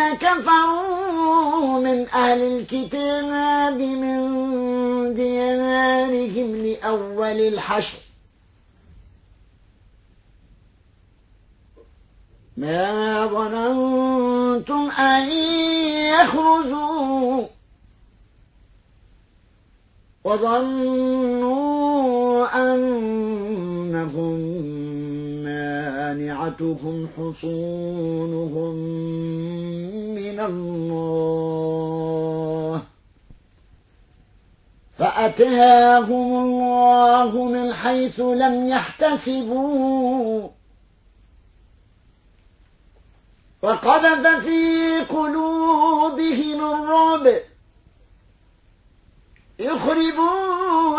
كفروا من أهل الكتاب من ديارهم لأول الحشر. ما ظننتم أن يخرجوا وظنوا أنهم مانعتهم حصونهم من الله. فأتاهم الله من حيث لم يحتسبوا. وقذف في قلوبهم الرعب. يخربون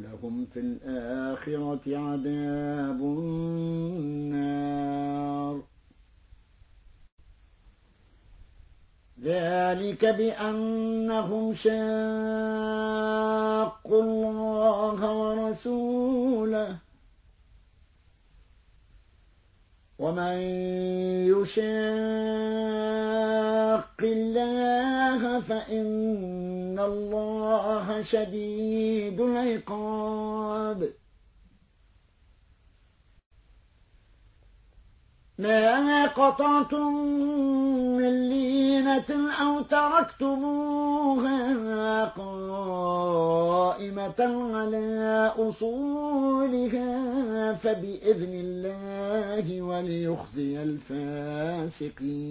ولهم في الآخرة عذاب النار. ذلك بأنهم شاقوا الله ورسوله. ومن يشاق الله فإن الله شديد العقاب. ما قطعتم من لينة أو تركتموها قائمة على أصولها فبإذن الله وليخزي الفاسقين.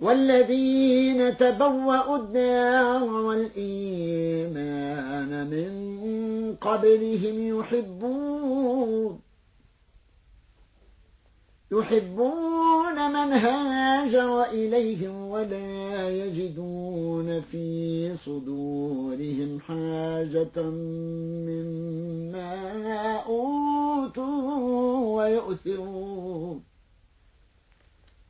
والذين تبوأوا الدار والإيمان من قبلهم يحبون يحبون من هاجر إليهم ولا يجدون في صدورهم حاجة مما أوتوا ويؤثرون.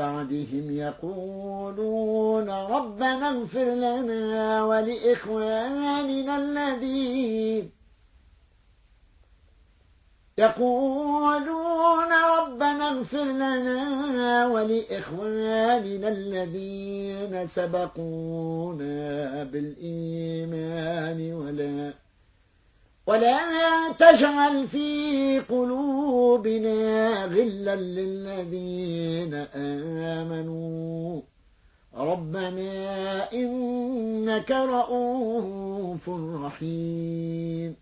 بعدهم يقولون ربنا اغفر لنا ولإخواننا الذين يقولون ربنا اغفر لنا ولإخواننا الذين سبقونا بالإيمان ولا ولا تجعل في قلوبنا غلا للذين آمنوا. ربنا إنك رؤوف رحيم.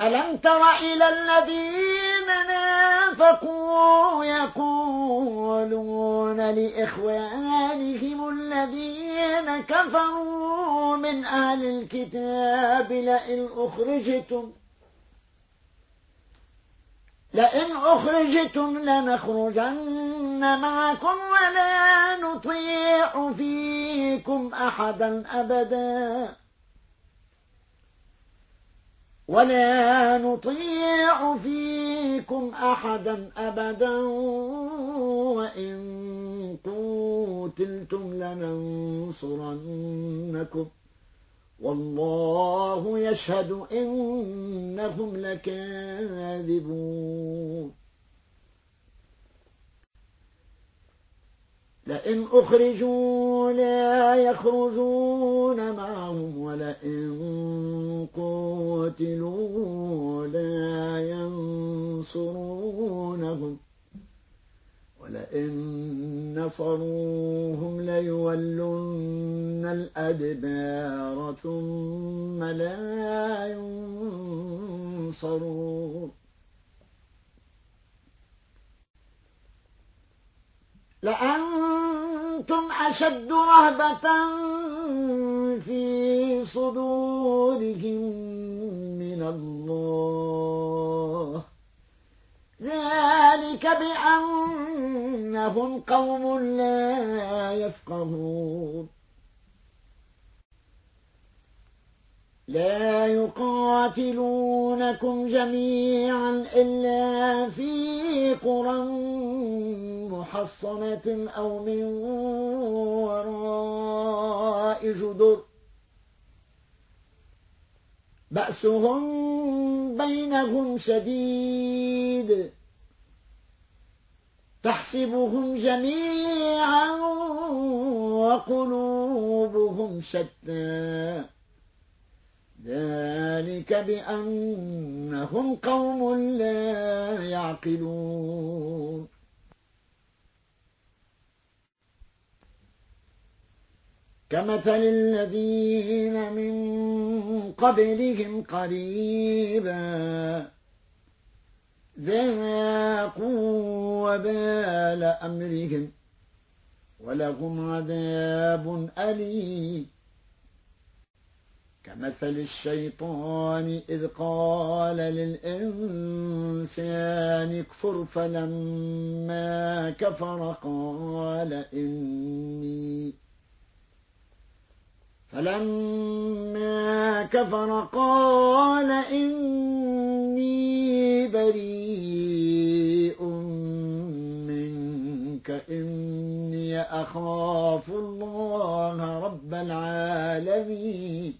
ألم تر إلى الذين نافقوا يقولون لإخوانهم الذين كفروا من أهل الكتاب لئن أخرجتم لئن أخرجتم لنخرجن معكم ولا نطيع فيكم أحدا أبدا. ولا نطيع فيكم أحدا أبدا وإن قوتلتم لننصرنكم والله يشهد إنهم لكاذبون لئن أخرجوا لا يخرجون معهم ولئن قتلوا لا ينصرونهم ولئن نصروهم ليولن الأدبار ثم لا ينصرون. لأنتم أشد رهبة في صدورهم من الله. ذلك بأنهم قوم لا يفقهون. لا يقاتلونكم جميعا إلا في قرى محصنة أو من وراء جدر. بأسهم بينهم شديد. تحسبهم جميعا وقلوبهم شتى. ذلك بأنهم قوم لا يعقلون. كمثل الذين من قبلهم قريبا ذاقوا وبال أمرهم ولهم عذاب أليم. كمثل الشيطان إذ قال للإنسان اكفر فلما كفر قال إني فلما كفر قال إني بريء منك إني أخاف الله رب العالمين.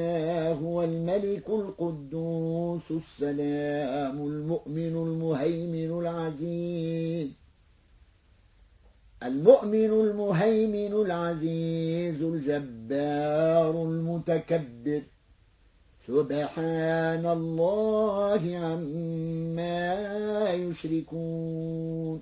الملك القدوس السلام المؤمن المهيمن العزيز. المؤمن المهيمن العزيز الجبار المتكبر. سبحان الله عما يشركون.